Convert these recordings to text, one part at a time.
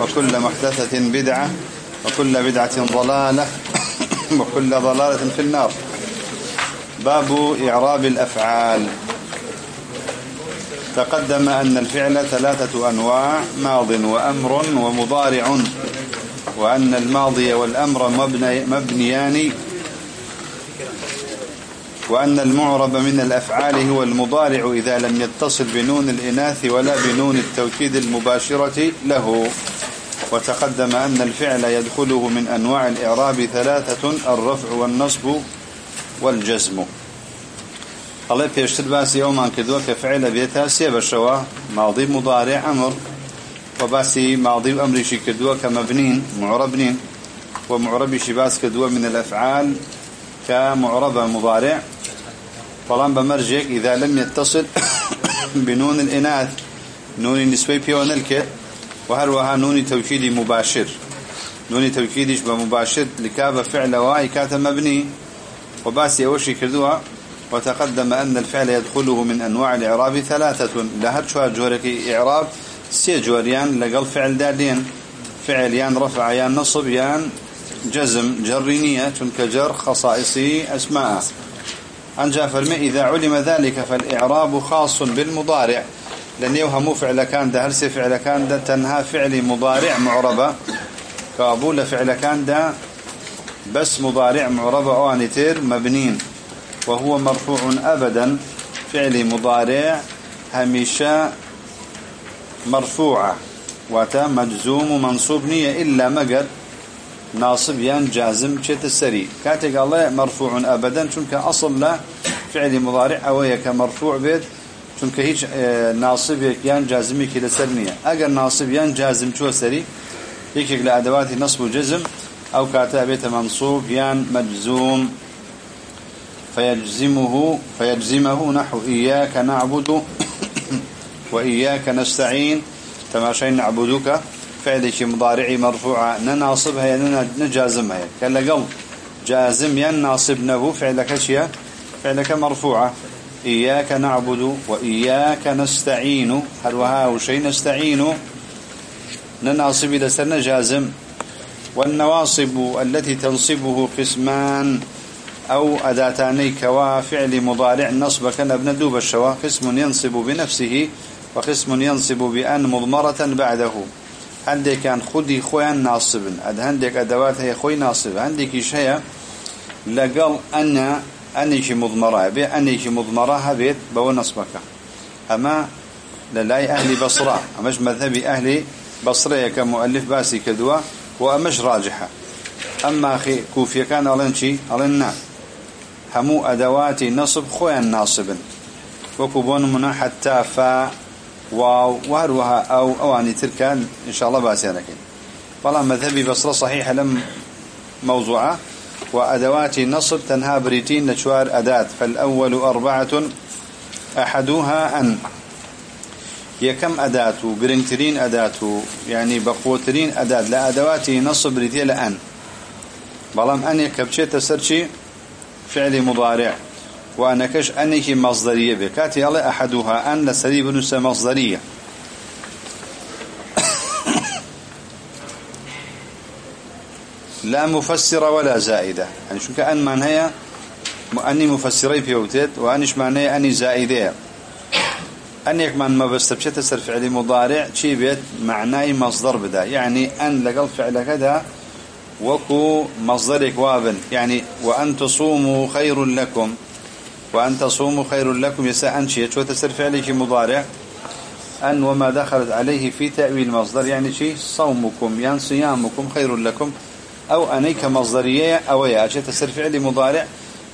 وكل محدثة بدعة وكل بدعة ضلالة وكل ضلالة في النار. باب إعراب الأفعال. تقدم أن الفعل ثلاثة أنواع ماض وأمر ومضارع وأن الماضي والأمر مبنيان وأن المعرب من الأفعال هو المضارع إذا لم يتصل بنون الإناث ولا بنون التوكيد المباشرة له. وتقدم أن الفعل يدخله من أنواع الإعراب ثلاثة الرفع والنصب والجزم. الله بيشتر باسي يوما كدوا كفعل بيتا سيب الشوا ماضي مضارع أمر وباسي ماضي أمر كدوا كمبنين معربنين ومعرب شباس كدوا من الأفعال كمعرب مضارع. طالما بمرجك إذا لم يتصل بنون الإناث. نون النسبة بيونلك وهروها نون توكيد مباشر. نون توكيدش بمباشر. لكاب فعل واي كات مبني. وباسي أوشي كردوها. وتقدم أن الفعل يدخله من أنواع الإعراب ثلاثة. لهر شوى جورك إعراب. سي جوريان لقل فعل دادين. فعل يان رفع يان نصب يان جزم جرينية. تنك جر خصائصي أسماء. عن جافر إذا علم ذلك فالإعراب خاص بالمضارع. لأن يوهم فعل كان ده هرسي فعل كان ده تنهى فعل مضارع معربة. كابول فعل كان ده بس مضارع معربة أو أنتير مبنين وهو مرفوع أبدا فعل مضارع هميشة مرفوعة. واتا مجزوم منصوب نية إلا مقر ناصب يان جازم شت السري. كاتق الله مرفوع أبدا چونك أصل له فعل مضارع أويا كمرفوع بيت چونك هيج آه، ناصب يان جازمي كده سرنية أجر ناصب يان جازم شو سري يكيك لأدوات نصب وجزم أو كاتا بيت منصوب يان مجزوم. فيجزمه فيجزمه نحو إياك نعبد وإياك نستعين. تماشين نعبدك فعل شي مضارعي مرفوعة نناصبها نجازمها كلا قل جازم يناصب نبو فعلك شيء فعلك مرفوعة. إياك نعبد وإياك نستعين. هل وها شيء نستعين؟ نناصب لسنا جازم والنواصب التي تنصبه قسمان. أو أداتاني كوا فعل مضارع نصب كان ابن دوب الشوا. قسم ينصب بنفسه وقسم ينصب بأن مضمرة بعده. عندك كان خدي خوان ناصبا اد عندك ادوات هي خوي ناصب. عندك شيء لقال ان اني شي مضمره بي اني شي مضمره هبيت بو نصبك اما للاي أهل بصره امش مذهبي أهل بصره كمؤلف باسي كدوا وامش راجحه اما أخي كوفي كان الان شي الان همو ادوات نصب خوان ناصبا وكبون من حتى فا واو وهروها أو أواني تركان إن شاء الله باسيانك فلا مذهبي بصرة صحيحة لم موضوعة. وأدوات نصب تنهى بريتين نشوار أداة. فالأول أربعة أحدها أن. يكم أداة؟ قرنترين أداة يعني بقوترين أداة. لا أدوات نصب بريتين لأن بلام أن يكبشيت سرشي فعل مضارع. وأنا كش أنك مصدرية بكاتي الله أحدها أن لسري بنسى مصدرية لا مفسرة ولا زائدة. يعني شو كأن معناها أني مفسري في وتد وأنيش معناها أني زائدة. أنك من ما بستبشت سر فعل مضارع شي بيت معناه مصدر بدا يعني أن لقل فعل كذا وكو مصدرك وابن. يعني وأن تصوموا خير لكم وأن تصوموا خير لكم يساء أنشية شو تسر فعله مضارع. أن وما دخلت عليه في تأويل مصدر يعني شيء صومكم يعني صيامكم خير لكم. أو أنيك مصدرية أو يا شيء تسر فعل مضارع.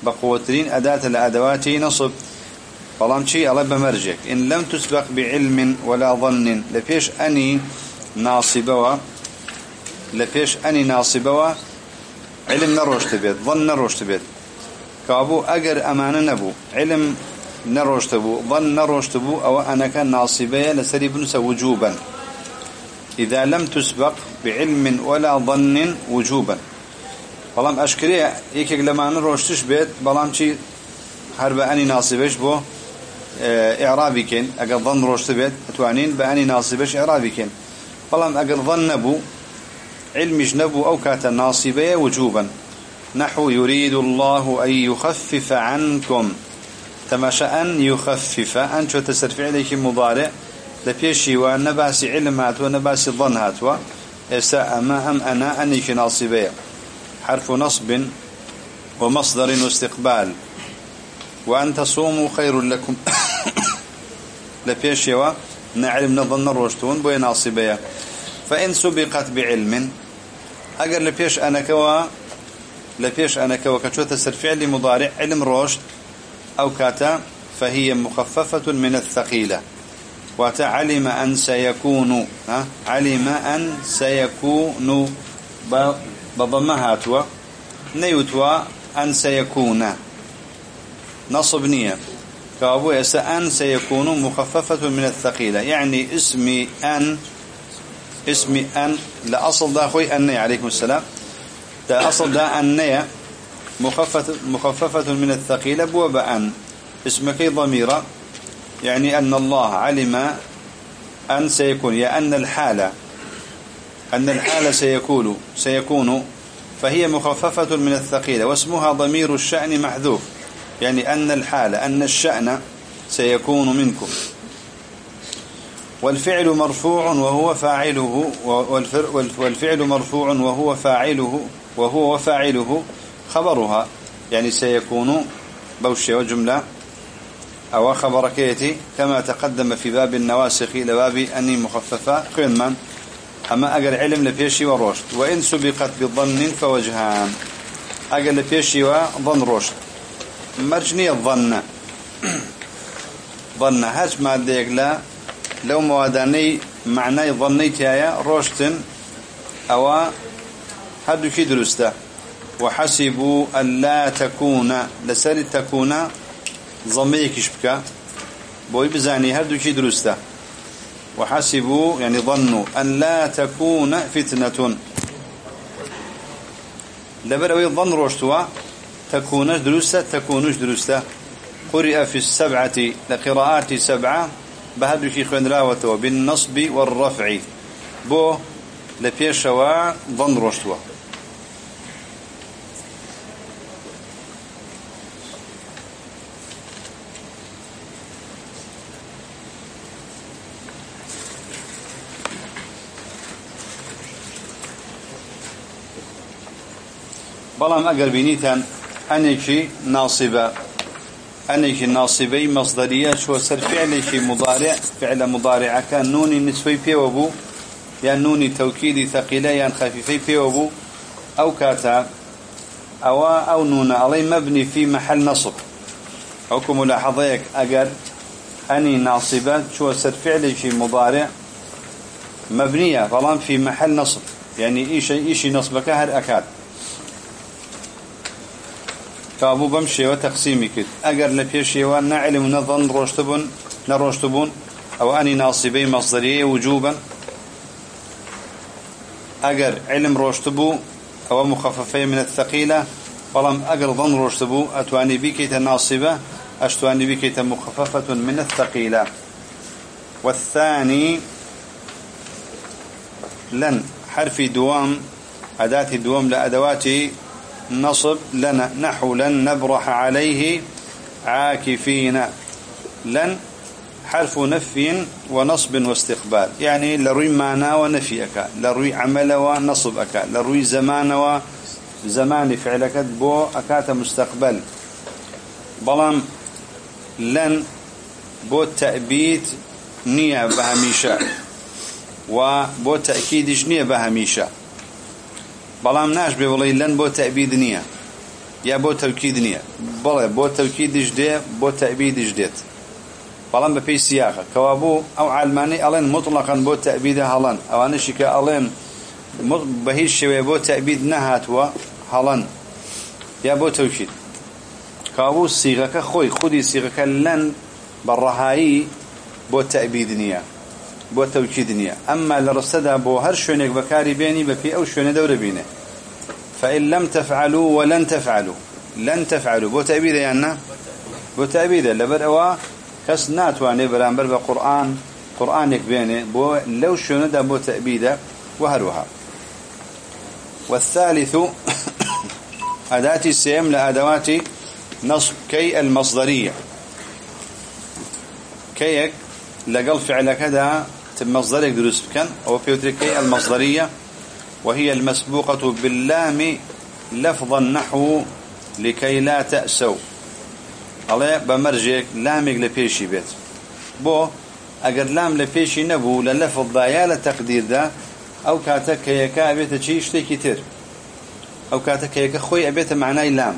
بقوترين أداة الأدوات نصب. فلان شيء الله بمرجك إن لم تسبق بعلم ولا ظن لفيش أني ناصبة لفيش أني ناصبوا علم نروشت بيت ظن نروشت بيت. كابو أجر أمانة نبو علم نروشت بو ظن نروشت بو أو أنا كان ناصبية لسري بنس وجوبا. إذا لم تسبق بعلم ولا ظن وجوبا. بلام أشكري يكيك لما نروشتش بيت بلام شي هرب أني ناصبش بو آه، إعرابي كين أقل ظن روشت بيت أتوانين بأني ناصبش إعرابي كين بلام أقل ظن نبو علمش نبو أو كاتا ناصبية وجوبا. نحو يريد الله أن يخفف عنكم. تماشى أن يخفف. أن شو تسر فعليك مضارع؟ لبيشي ونباسي علم هاتوا نباسي ظن إساء أما أم أنا أنيك ناصبية حرف نصب ومصدر واستقبال وأن تصوموا خير لكم. لبيشي ونعلم نظن الرشتون بوي ناصبية فإن سبقت بعلم. أقر لبيش أنا كوا؟ لبيش أنا كوا كتشوت فعل مضارع علم رشد أو كاتا فهي مخففة من الثقيلة وتعلم أن سيكون ها؟ علم أن سيكون بضمها توا نيوتوا أن سيكون نصب نية كابو يسا أن سيكون مخففة من الثقيلة يعني اسمي أن اسمي أن لأصل دا أخوي أني عليكم السلام. دا أصل دا أني مخففة, مخففة من الثقيلة بوب أن اسمك ضميرة يعني أن الله علم أن سيكون يا أن الحالة أن الحالة سيكون سيكون فهي مخففة من الثقيلة واسمها ضمير الشأن محذوف يعني أن الحالة أن الشأن سيكون منكم. والفعل مرفوع وهو فاعله والفعل مرفوع وهو فاعله وهو وفاعله خبرها يعني سيكون بوشي وجملة أو خبر كيتي كما تقدم في باب النواسخ إلى باب أني مخففة خين من أما أقل علم لفيشي ورشد وإن سبقت بظن فوجهان. أقل لفيشي وظن رشد. مرجني الظن. ظن هاج ما لا. لو مواداني معنى ظنيت يا روشتن أو هدو كي درسته وحسبوا أن لا تكون لسر تكون ضميك شبكة بوي بزاني هدو كي درسته وحسبوا يعني ظنوا أن لا تكون فتنة. لبروي ظن روشتوا تكونش درسته تكونش درسته قرئ في السبعة لقراءات سبعة. بهدو كي خوين راوتوا بالنصب والرفع. بو لبيشوا ظن روشتوا. أقر بنيتان أنيكي ناصبة أنيكي ناصبي مصدرية شو سر فعليكي مضارع فعل مضارع كان نوني نسوي بيوبو يا نوني توكيدي ثقيلة يا خفيفي بيوبو أو كاتا أو أو نون علي مبني في محل نصب. حكم ملاحظيك أقر أني ناصبة شو سر فعليكي مضارع مبنية فلان في محل نصب يعني إيش إيش نصبك هر أكاد كابو بمشي وتقسيمي كد أجر لبيشي ونعلم نظن روشتبون نروشتبون أو أني ناصبي مصدرية وجوبا أجر علم روشتبو أو مخففية من الثقيلة فلم أجر ظن روشتبو أتواني بك تناصبة أشتواني بك مخففة من الثقيلة والثاني لن حرف دوام أداة دوام لأدوات نصب لنا نحو لن نبرح عليه عاكفين. لن حرف نفي ونصب واستقبال. يعني لروي معنى ونفيك لروي عمل ونصبك لروي زمان وزمان فعلك بو أكات مستقبل. بلام لن بو تأبيت نية بهميشة وبو تأكيدش نية بهميشة. بەڵام ناش بێ وڵی لەن بۆ تەبید نییە. یا بۆ تەوکید نییە. بڵێ بۆ تەوکیدیش دێ بۆ تەبیدیش دێت. بەڵام بە پێی سیاخە. کەوا بوو ئەو عالمانی ئەڵێن مطلقن بۆ تەبیدە هەڵەن. ئەوانشی کە ئەڵێن بە هیچ شێوێ بۆ تەبید نەهاتوە هەڵەن. یا بۆ تەوکید. کابوو سیغەکە خۆی خودی سیغەکە لەن بەڕەهایی بۆ تەبید نییە. بو توكيد نيا أما لرصدا بو هر شونك بكاري بيني بفي أو شوني دور بينه فإن لم تفعلوا ولن تفعلوا. لن تفعلوا. بو تأبيد يعني بو تأبيد لبر أوا كس ناتواني برانبر بقرآن قرآنك بينه بو لو شنو دا بو تأبيد وهروها والثالث أداة السيم لأدوات نصب كي المصدرية. كيك لقل فعل كذا مصدرك دروس كان؟ أو في كي المصدرية وهي المسبوقة باللام لفظا نحو لكي لا تأسوا. الله بمرجك لامك لبيشي بيت. بو اگر لام لبيشي نبو للفظ ضايا لتقدير ده أو كاتك يكا أبيت شي اشتكي تر أو كاتك يكا خوي أبيت معناي لام.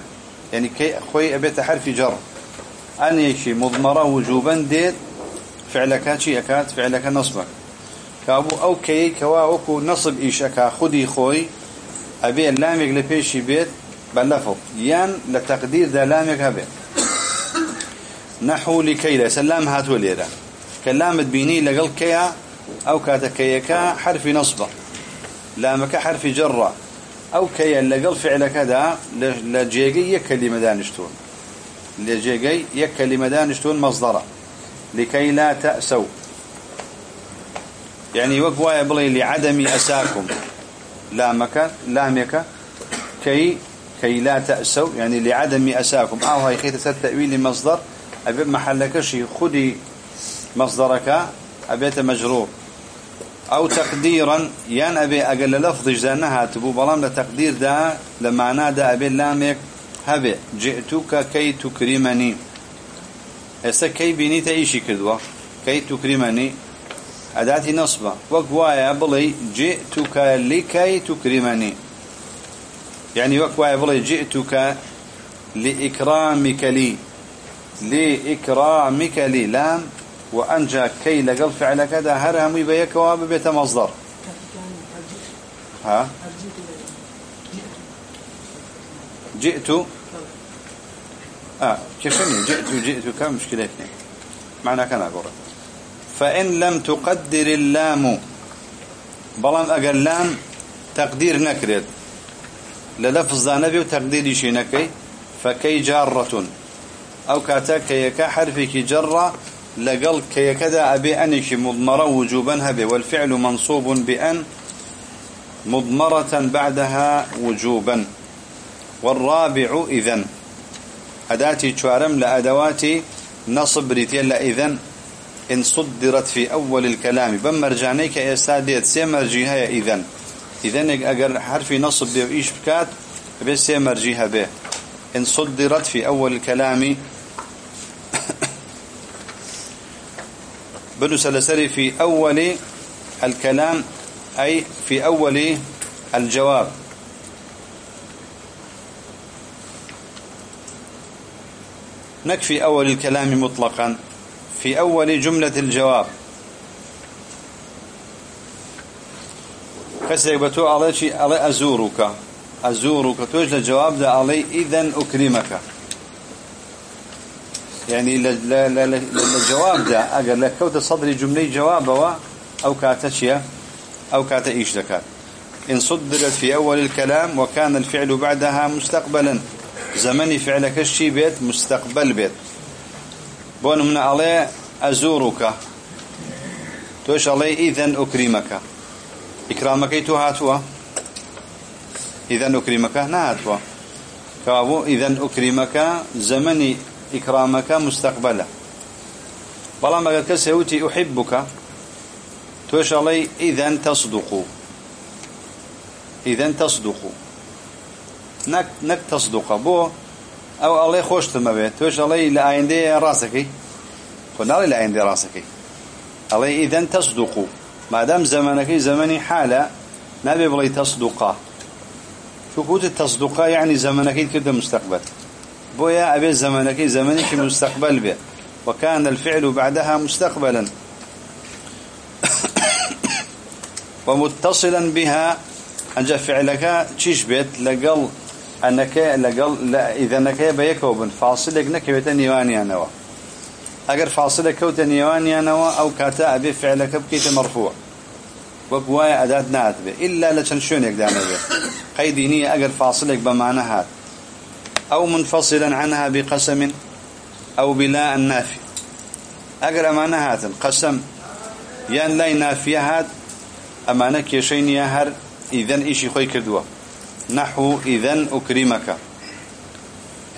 يعني كي خوي أبيت حرف جر. ان يشي مضمرة وجوبا ديت فعلك شي اكات فعلك نصبك. كابو أو كي كوا اوكو نصب إيش اكا خدي خوي أبي اللامك لبيشي بيت بلفظ يان لتقدير ده لامك هبه نحو لكي لا سلام هاتو ليرا كلام بيني لقل كيا أو كاتكيكا حرف نصبة. لامك حرف جرة. أو كيا لقل فعل كذا لجيجي يكلمة دانشتون لجيجي يكلمة دانشتون مصدرة. لكي لا تأسوا. يعني وقوا يبلي لعدم أساكم. لامك لامك كي كي لا تأسوا يعني لعدم أساكم. أو هاي خيطة التأويل مصدر أبي محلك شيء خدي مصدرك أبيت مجرور. أو تقديرا يان أبي أقل لفظ جزانها تبو بلام لتقدير دا لمعنى دا أبي لامك هبي جئتك كي تكرمني. هسه كي بيني تعيشي كدوة كي تكرمني أداتي نصبة وقوايا بلي جئتك لكي تكرمني يعني وقوايا بلي جئتك لإكرامك لي لإكرامك لي لام وأنجى كي لقل فعل كذا هرهم يبيك واببيت مصدر ها جئت آه كيفني جئت جئت كم مشكلة اثنين معنى كان أقول. فإن لم تقدر اللام بلان أقل لام تقدير نكرد. للفظ نبي وتقدير شي نكي فكي جارة. أو كاتا كيكا حرفك جرة لقل كيكدا أبي أنش مضمرة وجوبا هبه والفعل منصوب بأن مضمرة بعدها وجوبا. والرابع إذن. أداتي شوارم لأدوات نصب ريتيل إذن إن صدرت في أول الكلام. بمرجانيك يا ساديت سيمرجيها إذن. إذن أجر حرف نصب بيو إيش بكات بس سيمرجيها به. إن صدرت في أول الكلام. بنو سلسري في أول الكلام أي في أول الجواب. نكفي أول الكلام مطلقا. في أول جملة الجواب. كسيك بتو شيء علي أزورك. أزورك. توجد الجواب ده علي إذن أكرمك. يعني للجواب ده أقل لك كوت صدري جملة جواب أو كاتشيا أو كات إيش ذكر إن صدرت في أول الكلام وكان الفعل بعدها مستقبلا. زمني فعلك الشي بيت مستقبل بيت بون من عليه أزورك توش عليه إذن أكرمك إكرامك هاتوا إذن أكرمك نهاتوا كابو إذن أكرمك زمني إكرامك مستقبلا بلا ما كسوتي أحبك توش علي إذن تصدق إذن تصدق نك نك تصدق بو أو الله خوش تمبيت توش علي لأيندي راسكي. قلنا لي لأيندي راسكي. علي إذن تصدق. ما دام زمنك زمني حالة نبي بلي تصدق. شو قلت التصدق يعني زمنك كده مستقبل. بويا أبي زمنك زمنك مستقبل به وكان الفعل بعدها مستقبلا. ومتصلا بها. أنجا فعلك تشيش بيت لقل أنك لقل لا إذا أنك بيكوبن فاصلك نكبت نيواني نوا. أجر فاصلك كوت نيواني نوا أو كاتا أبي فعلك بكيت مرفوع. وقوايا أداة ناتبه إلا لتنشون يقدام به قيدينية أجر فاصلك بمعنى هات. أو منفصلا عنها بقسم أو بلا النافي. أجر أمانة هات. قسم يان لا نافية هات أمانة كيشين يهر إذن إيشي خوي كردوا نحو إذن أكرمك.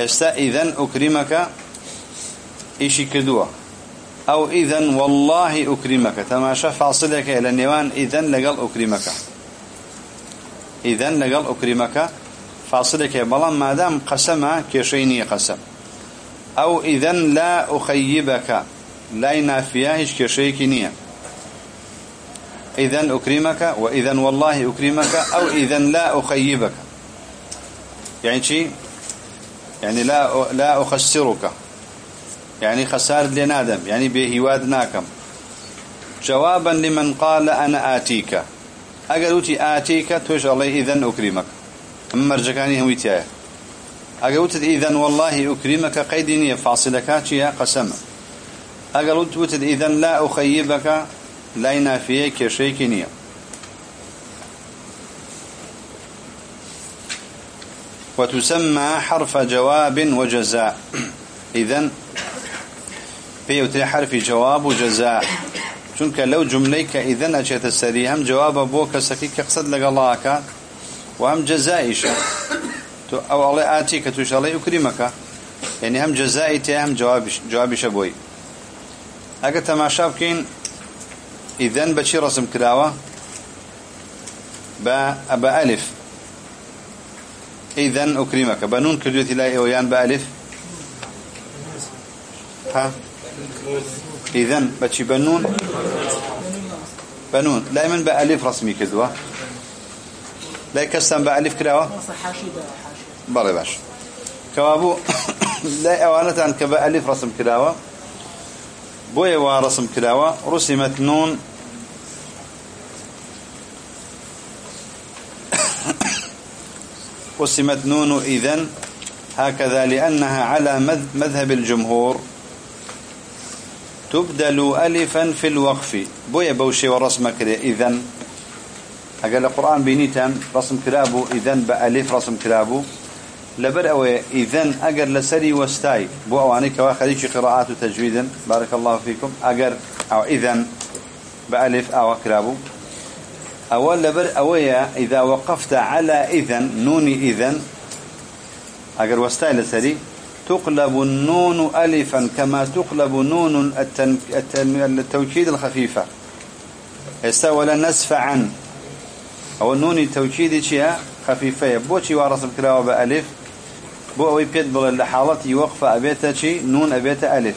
استا إذن أكرمك؟ إيشي كردوا أو إذن والله أكرمك. تماشى فاصلك إلى النيوان إذن لقل أكرمك. إذن لقل أكرمك. فاصلك بلان ما دام قسم كيشيني قسم. أو إذن لا أخيبك. لا ينافيا هيش إذن أكرمك وإذن والله أكرمك أو إذن لا أخيبك. يعني شيء يعني لا لا أخسرك. يعني خسار لنادم يعني بهواد ناكم. جوابا لمن قال أنا آتيك. أقلوتي آتيك توش الله إذن أكرمك. أما رجكاني هم يتياه. أقلوت إذن والله أكرمك قيدني فاصلك يا قسم. أقلوت إذن لا أخيبك لا نافية كشيء كنية وتسمى حرف جواب وجزاء. إذن بيوتي حرف جواب وجزاء. چونك لو جمليك إذن أجهت السري هم جواب بوك سكيك قصد لك الله وهم جزائش. أو الله آتيك توش الله يكرمك يعني هم جزائي هم جوابش جوابش بوي أقا تماشا بكين إذن بشي رسم كلاوة؟ با أبا ألف. إذن أكرمك. بنون كريوتي لا إيويان بألف ها؟ إذن. بشي بنون بنون لا من بألف رسمي كدوة لا يكسم بألف كلاوة؟ بلي باش. كوابو لا أوانة عن كبألف رسم كلاوة. بوي ورسم كلاوة. رسمت نون قسمت نون إذن هكذا لأنها على مذهب الجمهور. تبدل ألفا في الوقف. بويا بوشي ورسم كده إذن. أقل القرآن بنيتم رسم كلابه إذن بألف رسم كلابه لبر أو إذن أجر لسري وستاي. بو أواني كوا خليش قراءات تجويدا بارك الله فيكم. أجر أو إذن بألف أو كلابه أول لبر أويا إذا وقفت على إذن نون إذن. أجر وستاي لسري تقلب النون ألفا كما تقلب نون. التوكيد الخفيفة. استوى نسف أو النون التوكيد خفيفة. بوشي وارث بكلاوة بألف. بو أوي بيت بغل لحالتي وقفة أبيتا نون أبيتا ألف.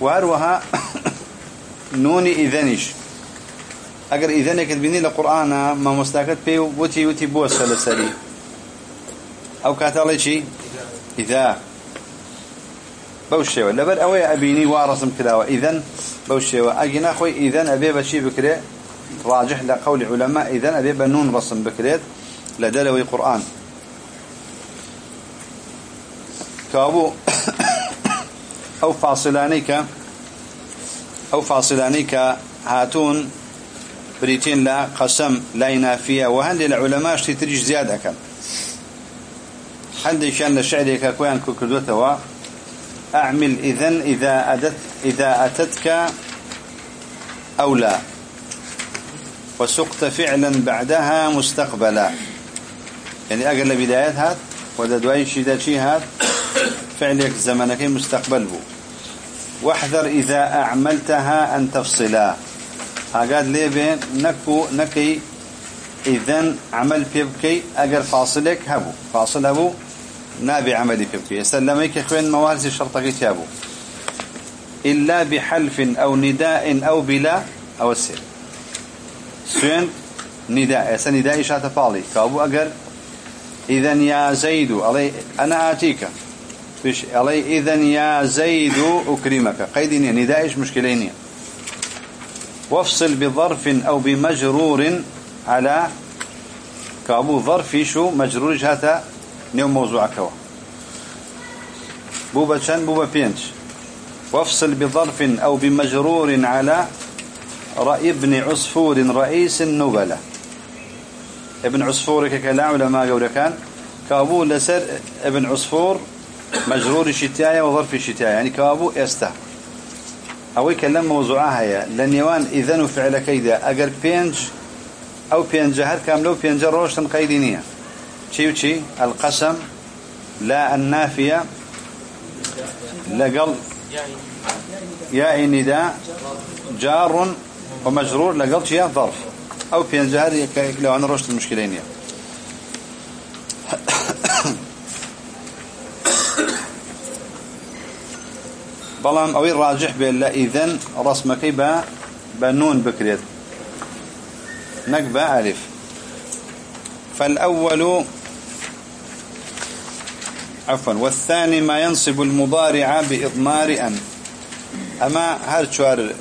وهروها نون إذنش. أجر إذنك تبيني لقرآن ما مستاكت بي وتي وتي بوس لسري أو كاتالي شي إذا. بوشي ولا بل أوي أبيني وارسم كلاوة إذن بوشي وأجينا أخوي إذن أبي بشي بكري راجح لقول علماء إذن أبي بنون رسم بكريت لدلوي قرآن كابو أو فاصلانيك أو فاصلانيك هاتون بريتين لا قسم لا ينافية وهند العلماء تريج زيادة كان هند كان لشعرك كوان كردوتوا أعمل إذن إذا أدت إذا أتتك أو لا. وسقت فعلا بعدها مستقبلا. يعني أقل بدايات هات ودا دواي شيدا شي هات فعلك زمنك مستقبل بو. واحذر إذا أعملتها أن تفصلا. هاقاد ليه بين نكو نكي. إذن عمل بيبكي أجر فاصلك هبو. فاصل هبو نابي عملي بيبكي يسلميك إخوان موارس الشرطة تيابو إلا بحلف أو نداء أو بلا أو السر سين نداء. يسا نداء شات فالي كابو أجر. إذن يا زيد علي أنا آتيك. علي إذن يا زيد أكرمك. قيدني نداء مشكلين وافصل بظرف أو بمجرور على كابو ظرفي شو مجرور هاتا نيو موضوع كوا. بوبا شان بوبا بينش. وافصل بظرف أو بمجرور على رأي ابن عصفور رئيس النبلة ابن عصفور كلا علماء قول كان. كابو لسر ابن عصفور مجرور شتاية وظرف شتاية يعني كابو إستا. أو يكلم موضوعها هي. لن يوان إذن فعل كيدا أجر بينج أو بينج هر كاملو بينج روشتن قيدينية شي وشي؟ القسم لا النافية لقل يا نداء جار ومجرور لقل شيء ظرف. أو بينج هر لو أنا روشت المشكلين بلام أوي راجح بلا إذن رسمك با بنون بكريت. نقبة ألف. فالأول عفوا والثاني ما ينصب المضارع بإضمار أن. أما هل شوار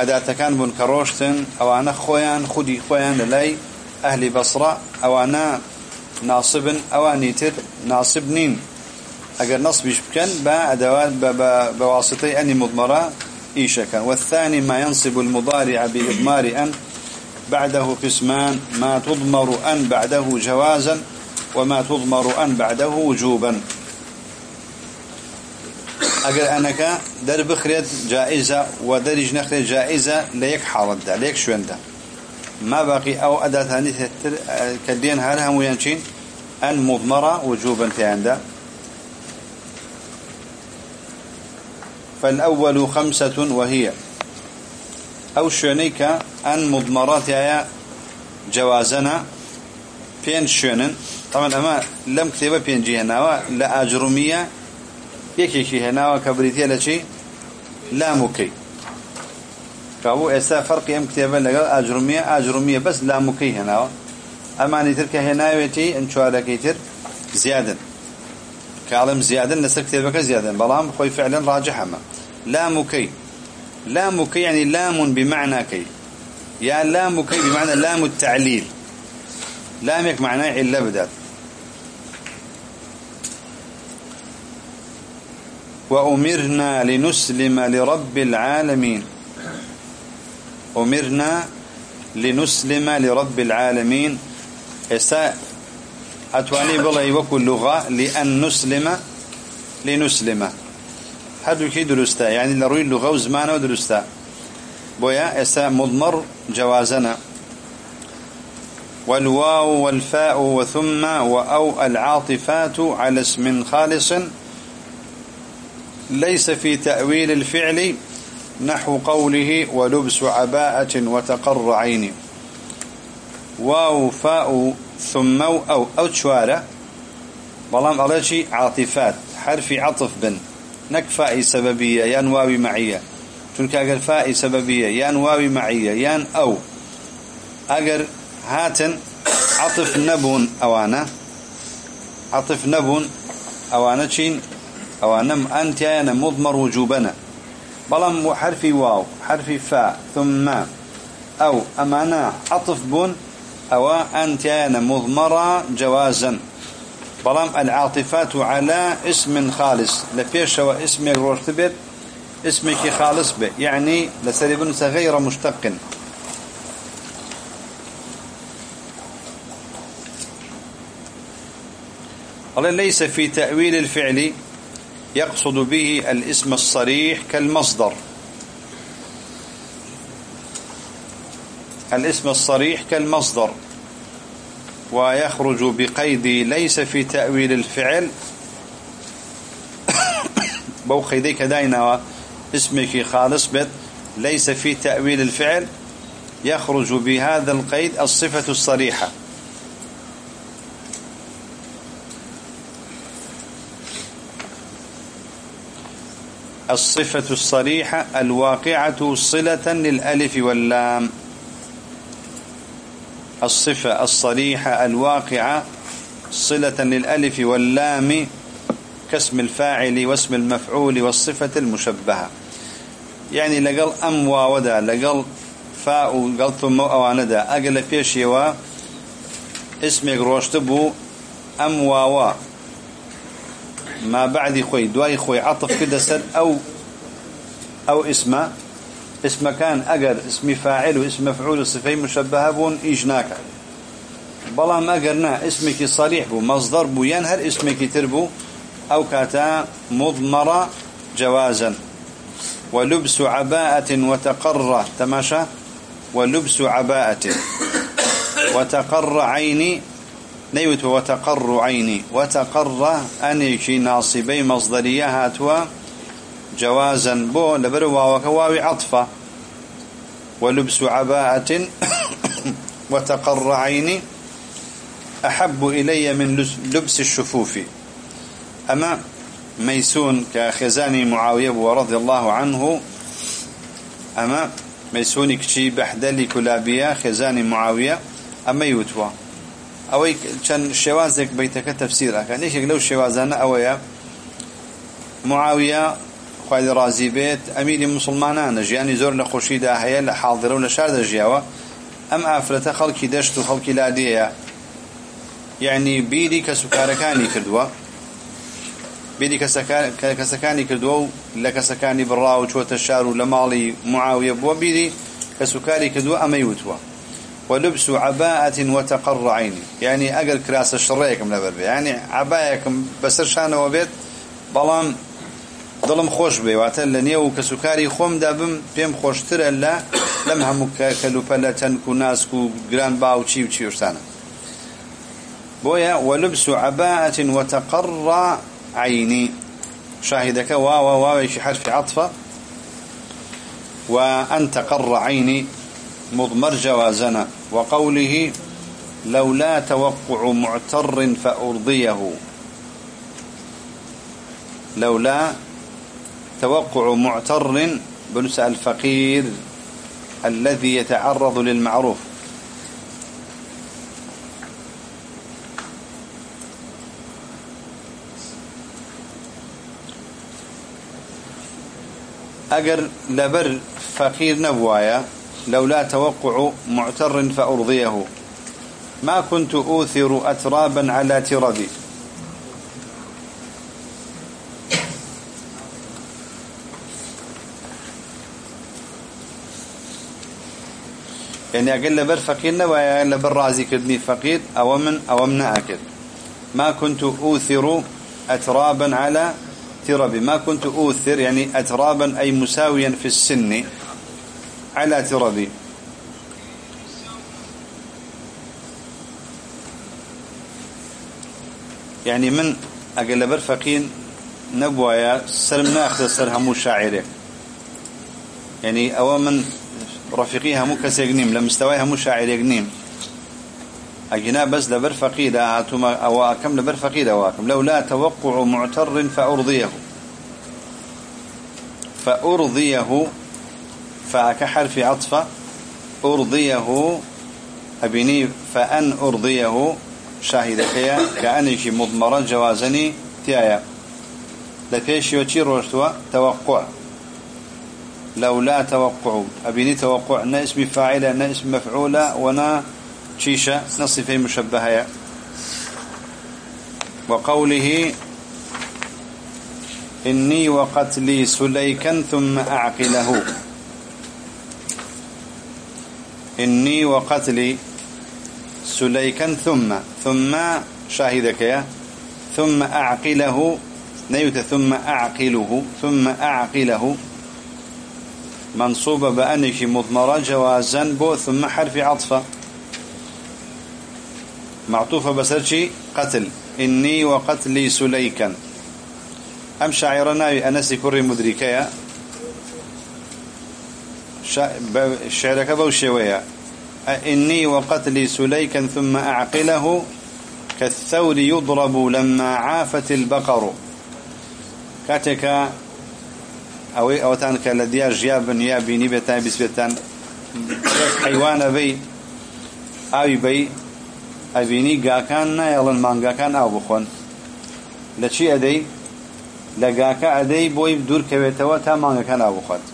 أداة كان بن كروشتن أو أنا خويان خدي خويان للي أهل بصرة أو أنا ناصب أو أنيتر ناصب نين. اگر نصب بكن با ادوات بواسطه اني مضمره إيش كان والثاني ما ينصب المضارع بإضمار أن بعده قسمان ما تضمر أن بعده جوازا وما تضمر أن بعده وجوبا. اگر انك در بخريت جائزة ودرج نخرج جائزة ليك حالت ده ليك شوين ده ما باقي أو اداه ثانية كدين هرهم وينشين ان مضمره وجوبا تيانده فالأول خمسة وهي. أو شونيك أن مضمرات جوازنا بين شونن طبعا أما لم كتبه بين جهنا لا أجرمية يكيكي هنا وكبريتيا لشي لا مكي كابو إسا فرق يم كتابة لقال أجرمية أجرمية بس لا مكي هنا أما نترك هنا ويتي إن شاء الله زيادة كعلم زيادة نسر كتابك زيادة. بلام خوي فعلا راجح أما. لام كي لام كي يعني لام بمعنى كي. يا لام كي بمعنى لام التعليل. لامك معناه إلا بدات. وأمرنا لنسلم لرب العالمين. أمرنا لنسلم لرب العالمين. أتواني بلاي وكل لغة لأن نسلم لنسلم. هادو كي درستا يعني لروي اللغة وزمانة ودرستا بويا إسا مضمر جوازنا. والواو والفاء وثم وأو العاطفات على اسم خالص. ليس في تأويل الفعل نحو قوله ولبس عباءة وتقر عيني. واو فاء ثم أو أو تشوارة بلام على عاطفات. حرف عطف بن. نكفاء سببية يان واوي معية. چونك اگر فاء سببية يان واوي معية يان أو. اگر هاتن عطف نبون اوانا عطف نبون اوانا چين اوانا انت أنا مضمر وجوبنا بلام حرفي واو حرفي فاء ثم أو امانا عطف بون أو انت أنا مضمرة جوازا. بلام العاطفات على اسم خالص. لفيش هو اسمك روشتبت اسمك خالص به يعني لسريبن غير مشتق. قال ليس في تأويل الفعل يقصد به الاسم الصريح كالمصدر. الاسم الصريح كالمصدر ويخرج بقيد ليس في تأويل الفعل. بو خيديك داينا اسمك خالص بت ليس في تأويل الفعل. يخرج بهذا القيد الصفة الصريحة. الصفة الصريحة الواقعة صلة للألف واللام. الصفة الصريحة الواقعة صلة للألف واللام كاسم الفاعل واسم المفعول والصفة المشبهة. يعني لقل أم وودا لقل فاء قل ثم أواندا أقل فيش يوا اسمك روشتبو أم واوا ما بعد خوي دواي خوي عطف كده سر أو أو اسمه. اسم كان أجر اسم فاعل واسم مفعول صفي مشبهة بون إجناك. ما قرنا اسمك صريح بو مصدر بو ينهر اسمك تربو أو كاتا مضمرة جوازا. ولبس عباءة وتقر تماشى ولبس عباءة. وتقر عيني نيوت وتقر عيني. وتقر أنيشي ناصبي مصدرية هاتوا جوازا بو لبروا وكواوي عطفة. ولبس عباءة وتقر عيني. أحب إلي من لبس الشفوف. أما ميسون كخزاني معاوية ورضي الله عنه أما ميسوني كشي بحدلي كلابية خزاني معاوية أما يوتوا. أوي كان شوازك بيتك تفسير كان ليش لو شوازنا أويا. معاوية خوای رازی بێت. ئەمیری مسلمانانە ژیانی زۆر لە خۆشیدا هەیە لە حاضرە و لە شار دەژیاوە ئەم ئافرەتە خەڵکی دەشت و خەڵکی لادەیە. یعنی بیری کە سوکارەکانی کردووە. بیری کەسەکانی کردووە و لە کەسەکانی بڕا و چۆتە شار و لە ماڵی معاویە بووە بیری کە سوکاری کردووە ئەمەی وتووە. ولبس عباءة وتقر عيني يعني أقل كراس الشريكم لبربي يعني عبايكم بسر شانه وبيت بلام دڵم خۆش بێ واتە لە نێو کە سوکاری خۆمدا بم پێم خۆشترە لە لەم هەموو کەلوپە لە تەنک و ناسک و گران با و و چیشتانە بۆیە وەلبس و عباءة وتقر عيني. شاهدك واو واو حرف عطفة وأن تقر عيني. مضمر جوازنا وقوله لولا توقع معتر فأرضيه. لولا توقع معتر بنسى الفقير الذي يتعرض للمعروف. أجر لبر فقير نبوايا لولا توقع معتر فأرضيه. ما كنت أوثر أترابا على تربي يعني أقل لبر فقير نوايا لبر رازي كدني فقير أو من أو من أكل ما كنت أوثر أترابا على ترب ما كنت أوثر يعني أترابا أي مساويا في السن على تربي يعني من أقل لبر فقير نبوايا سلم ناخذ سر همو شاعرك يعني أو من رفيقي همو كسيق نيم لمستوى همو شاعر يقنيم أجنا بس لبر فقيدة هاتما أواكم لبر فقيدة أواكم لولا توقع معتر فأرضيه. فأرضيه فأكحرف عطفة أرضيه أبني فأن أرضيه. شاهدك كأنك مضمرا جوازني تيايا. لفيش يوتي روشتوا توقع. لولا توقع. أبيني توقع. نا اسم فاعلة نا اسم مفعولة ونا شيشة نصفة مشبهة. وقوله إني وقتلي سليكا ثم أعقله. إني وقتلي سليكا ثم. ثم شاهدك يا. ثم أعقله. نيوت ثم أعقله. ثم أعقله. منصوبة بأنك مضمرة جوازا بو ثم حرف عطفة معطوفة بسرشي قتل. إني وقتلي سليكا. أم شاعرنا أنسي كري مدركيا؟ شعرك بوشوية إني وقتلي سليكا ثم أعقله. كالثور يضرب لما عافت البقر. كاتك ئەوەی ئەوتان کە لە دیار ژیا بن یا بینی بێتان بیسبێتان. حیوانە بی ئاوی بی ئەبینی گاکان نایەڵن مانگاکان ئاو بخۆن. لە چی ئەدەی؟ لە گاکە ئەدەی بۆی دوورکەوێتەوە تا مانگەکان ئاو بخات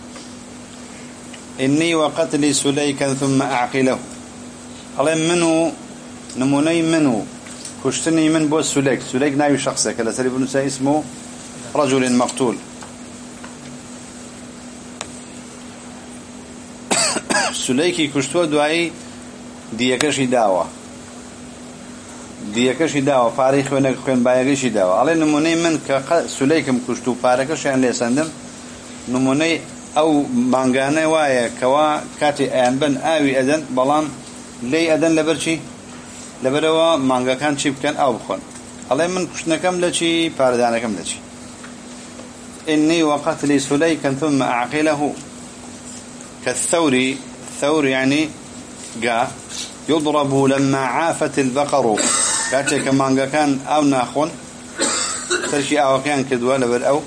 إني وقتلي سليكا ثم أعقله. ئەڵێ من و نمونەی من و کوشتنی من بۆ سولێک سولێک ناوی شخصێکە لەسەری بنووسە ئیسم و ڕەجولین مەقتول سولەیکی کوشتووە دوایی دیەکەشی داوە. دیەکەشی داوە پارەی خوێنە خوێنبایەکەشی داوە. ئەڵێ نمونەی من کە سولەیکم کوشت و پارەکەشیان لێسەندم نمونەی ئەو مانگانە وایە کەوا کاتی ئەیان بن ئاوی ئەدەن بەڵام لی ئەدەن لەبەر چی؟ لەبەرەوە مانگەکان چی بکەن ئاو بخۆن. ئەڵێ من کوشتنەکەم لە چی پارەدانەکەم لە چی؟ إني وقتلي سليكا ثم أعقله كالثور الثور يعني قا يضرب لما عافت البقر. كاتش كمان كان أو ناخون. ترشي أو كان كدوا لبر أو.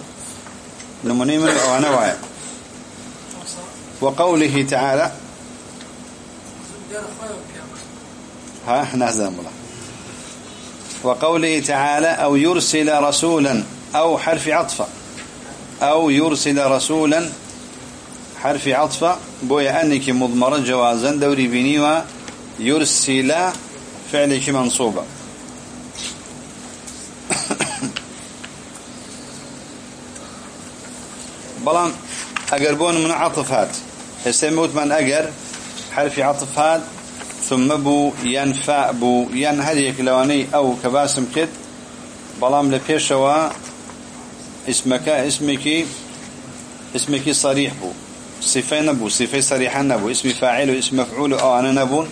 نموني من أو نوعي وقوله تعالى. ها إحنا الله وقوله تعالى أو يرسل رسولا أو حرف عطفة. أو يرسل رسولا حرف عطفة بويا أنك مضمرة جوازا دوري بني ويرسل فعلك منصوبة بلان أقر بون من عطفات استموت من أقر حرف عطفات ثم بو ينفع بو ين هديك لواني أو كباسم كد بلام لبيشوا اسمك اسمك اسمك صريح بو صفة نبو صفة صريحة نبو. اسم فاعل واسم مفعول أو أنا نبون.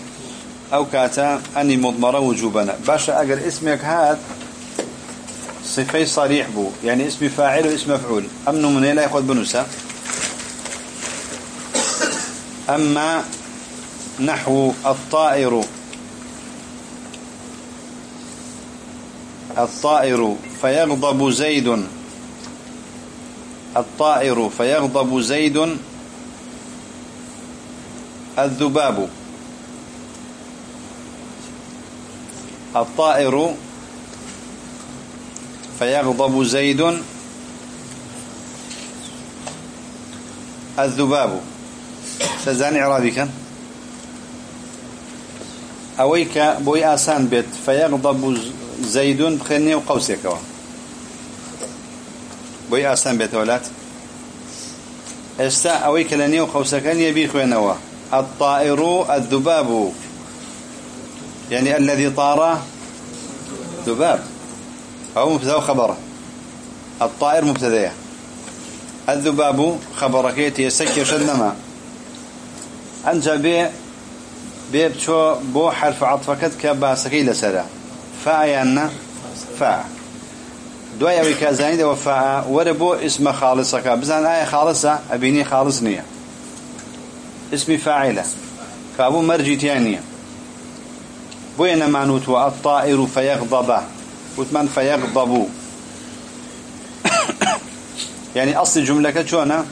أو كاتا أني مضمرة وجوبنا. باشا أجر اسمك هاد صفة صريح بو. يعني اسم فاعل واسم مفعول. أمن من لا يأخذ بنوسا أما نحو الطائر. الطائر فيغضب زيد. الطائر فيغضب زيد. الذباب. الطائر فيغضب زيد. الذباب. سزاني عربي كان. أويك بوي آسان بيت. فيغضب زيد. بخيرني وقوسك بوي آسان بيت ولات. إستا أويك لني وقوسك. يبي خوينوا الطائر الذباب. يعني الذي طار ذباب. أو مبتدأ وخبره الطائر مبتدأ. الذباب خبرك يتسكر شدنما أنت به بيب شو بو حرف عطفكت كباسكي لسرا فايانا فا دوايا ويكازاني دو فا وربو اسم خالصك بزان آية خالصة أبيني نية. اسم فاعلة. فأبو مرجي تانية بوين معنوت الطائر فيغضب. وثمان فيغضب؟ يعني أصل جملة كتشونا.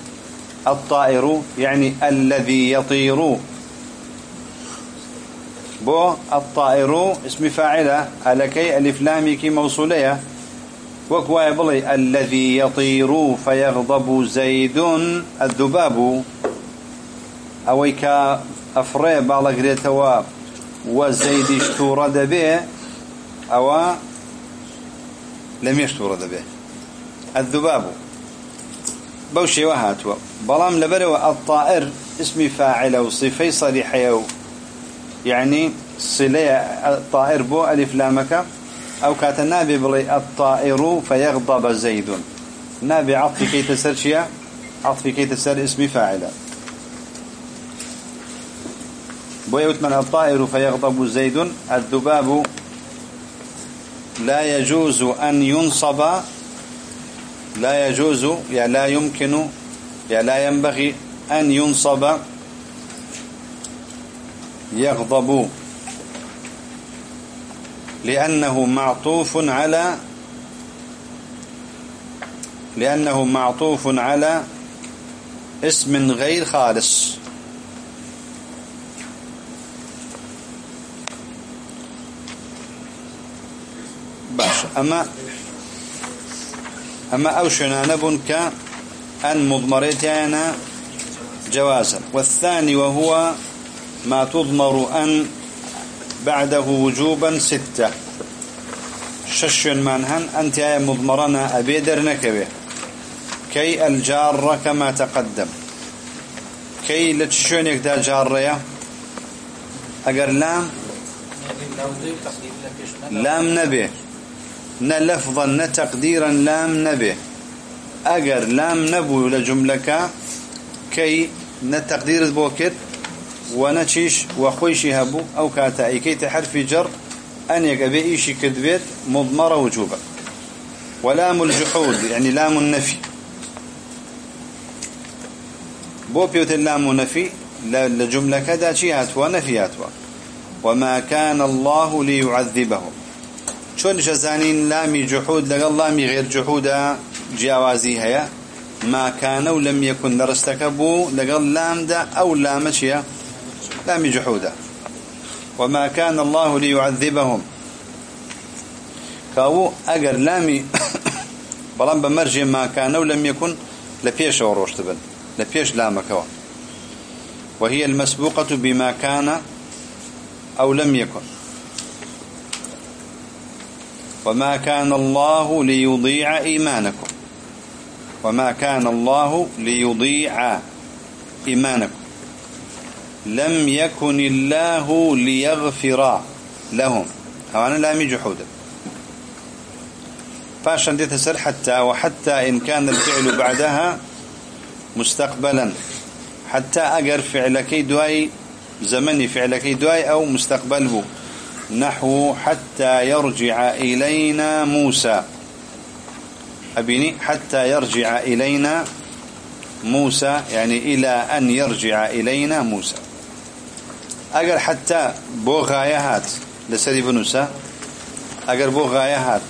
الطائر يعني الذي يطير. بو الطائر اسم فاعلة. ألكي ألف لامي موصولية وكواي بلي الذي يطير فيغضب زيد الذباب. أويك أفري بالغريتوا وزيد اشتورد به أو لم يشتورد به الذباب بوشي وهاتوا بلام لبروا الطائر اسم فاعل وصفي صريحة يعني صلة الطائر بو ألف لامك أو كات النابي بلي الطائر فيغضب زيد نابي عطفي كي تسر شيا عطفي كي تسر اسم فاعل بو يوتمن الطائر فيغضب زيد. الذباب لا يجوز أن ينصب لا يجوز يعني لا يمكن يعني لا ينبغي أن ينصب. يغضب. لأنه معطوف على لأنه معطوف على اسم غير خالص. باش. أما أما أوشنا نبنك أن مضمرتين جوازا. والثاني وهو ما تضمر أن بعده وجوبا ستة. شش منهن أنت يا مضمرنا أبيدر نكبه كي الجار كما تقدم. كي لتشونك دا جارية أقر لام؟ لام نبي. نلفظا نتقديرا لام نبي. أقر لام نبو لجملك كي نتقدير بوكت ونتشيش وخويش هبو أو كاتا كي تحرف جر أن يقبي إيشي كذبت مضمرة وجوبا ولام الجحود يعني لام النفي بو بيوت اللام نفي لجملة كذا شيئات ونفيات وما كان الله ليعذبهم. شون جزانين لامي جحود لقال لامي غير جحود جاوازي هيا ما كان ولم يكن درستكبو لقال لام دا أو لام شيا لامي جحودا. وما كان الله ليعذبهم كاو أجر لامي بلان بمرجي ما كان ولم يكن لبيش وروش تبن لبيش لامكوا وهي المسبوقة بما كان أو لم يكن. وما كان الله ليضيع إيمانكم. وما كان الله ليضيع إيمانكم. لم يكن الله ليغفر لهم. هوانا لامي جحودا فاشن دي تسر حتى وحتى إن كان الفعل بعدها مستقبلا. حتى أجر فعلك دواي زمني فعلك دواي أو مستقبل بو نحو حتى يرجع إلينا موسى. أبيني حتى يرجع إلينا موسى يعني إلى أن يرجع إلينا موسى. أجر حتى بو غايهات لسري بنوسى أجر بو غايهات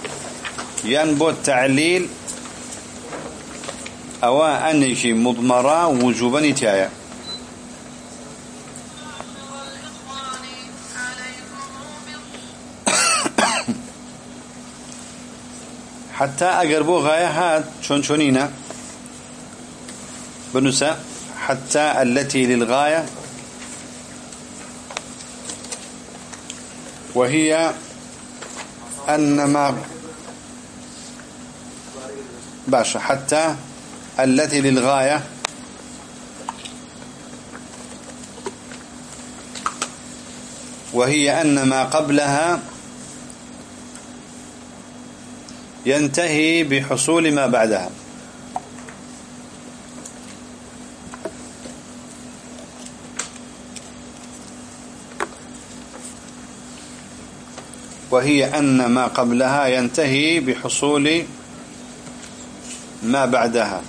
ينبو التعليل أو أن يشي مضمرة وجوبا نتايا حتى أقربوا غاية شون شونينا بنساء حتى التي للغاية. وهي أن ما باشا حتى التي للغاية. وهي أن ما قبلها ينتهي بحصول ما بعدها. وهي أن ما قبلها ينتهي بحصول ما بعدها.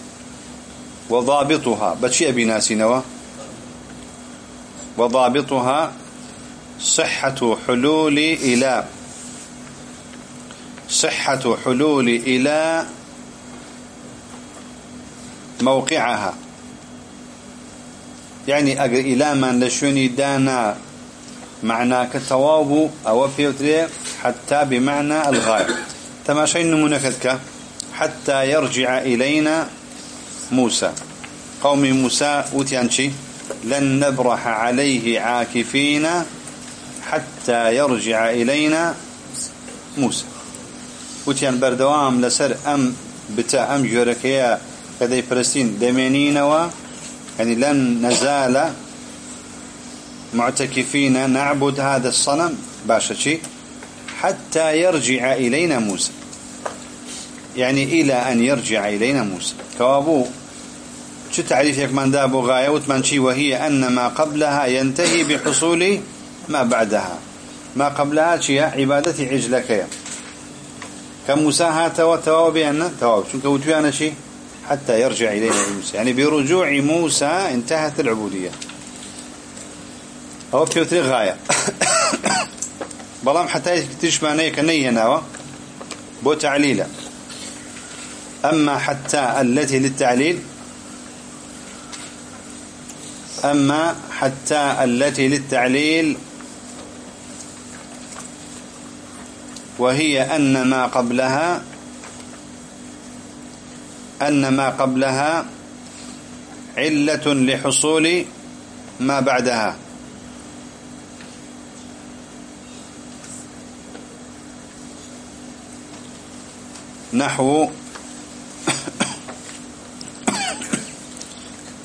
وضابطها بشي أبي ناسي وضابطها صحة حلول إلى صحة حلول إلى موقعها. يعني أجر إلى من لشوني دانا معنى كتواب أو بيوتري حتى بمعنى الغاية. تماشي نمونكتك حتى يرجع إلينا موسى. قوم موسى أوتيانشي لن نبرح عليه عاكفين حتى يرجع إلينا موسى. وتيان بردوام لسر أم بتا جوركيا كذي برسين دمينينوا يعني لن نزال معتكفين نعبد هذا الصنم. باشا حتى يرجع إلينا موسى. يعني إلى أن يرجع إلينا موسى. كوابو شو تعريفك من دابو غاية وتمنشي وهي أن ما قبلها ينتهي بحصول ما بعدها. ما قبلها شيء عبادة عجلك كموسى هاتوا توا بأن شو كوتوا شيء حتى يرجع إلينا موسى يعني برجوع موسى انتهت العبودية. هو بيوتري غاية. بلام حتى تشمعنى كنية نوا بو تعليله أما حتى التي للتعليل أما حتى التي للتعليل وهي أن ما قبلها أن ما قبلها علة لحصول ما بعدها. نحو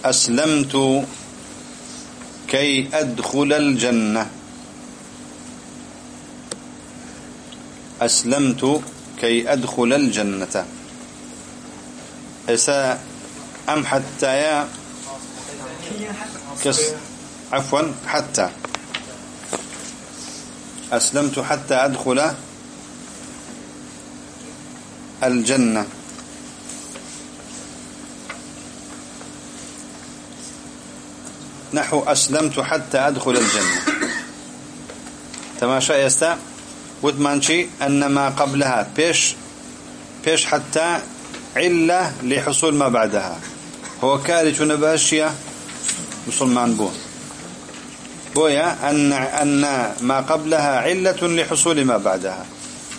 أسلمت كي أدخل الجنة. أسلمت كي أدخل الجنة. إسا أم حتى يا كس عفوا حتى. أسلمت حتى أدخل الجنة. نحو أسلمت حتى أدخل الجنة. تماشى يستا وثمانشي أن ما قبلها بيش بيش حتى علة لحصول ما بعدها. هو كارث نباشية مسلمان بو بويا أن, أن ما قبلها علة لحصول ما بعدها.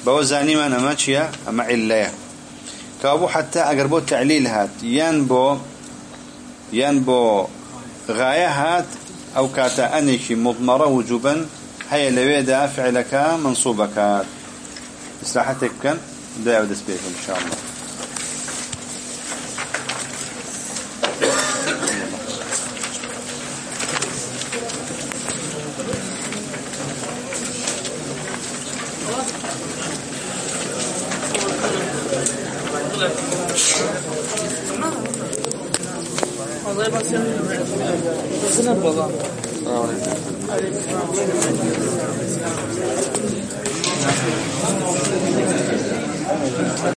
بوزاني ما نماتشيا أما علة. كابو حتى أقربو تعليل هات. ينبو ينبو غاية هات أو كاتا أنيشي مضمرة وجوبا هيا لويدا فعلك منصوبك. إصلاحتك كان دا يعود إن شاء الله.